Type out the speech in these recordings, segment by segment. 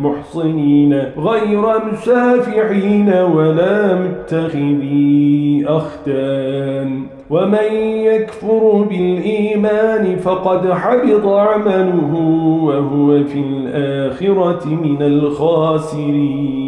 محصنين غير مسافحين ولا متخذي أختان. ومن يكفر بالإيمان فقد حبط عمله وهو في الآخرة من الخاسرين.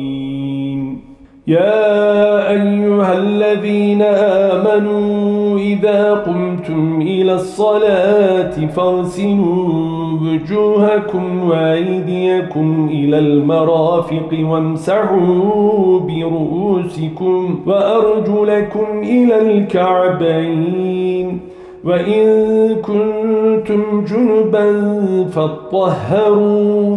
يا أيها الذين آمنوا إذا قمتم إلى الصلاة فاغسلوا وجوهكم وأيديكم إلى المرافق وامسحوا برؤوسكم وأرجلكم إلى الكعبين. وإن كنتم جنبا فاطهروا.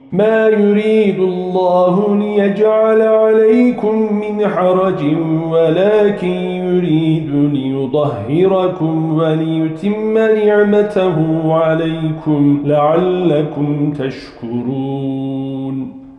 ما يريد الله ليجعل عليكم من حرج ولكن يريد ليظهركم وليتم نعمته عليكم لعلكم تشكرون.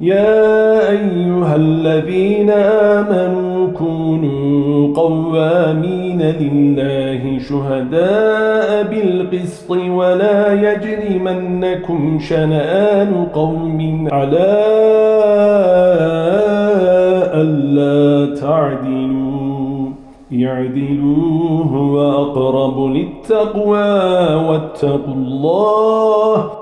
يا أيها الذين آمنوا كونوا قوامين لله شهداء بالقسط ولا يجرمنكم شنآن قوم على ألا تعدلوا. يعدلوا هو أقرب للتقوى واتقوا الله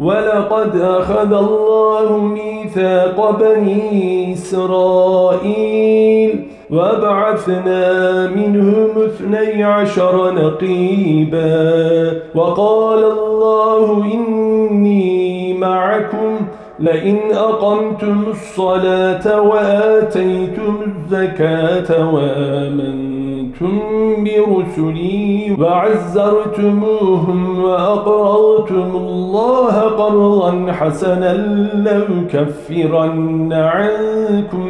ولقد أخذ الله ميثاق بني إسرائيل وبعثنا منهم اثني عشر نقيبا وقال الله إني معكم لئن أقمتم الصلاة وآتيتم الزكاة وآمنتم. برسلي وعزرتموهم وأقرضتم الله قرضا حسنا لأكفرن عنكم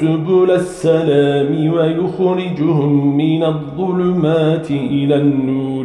سبل السلام ويخرجهم من الظلمات إلى النور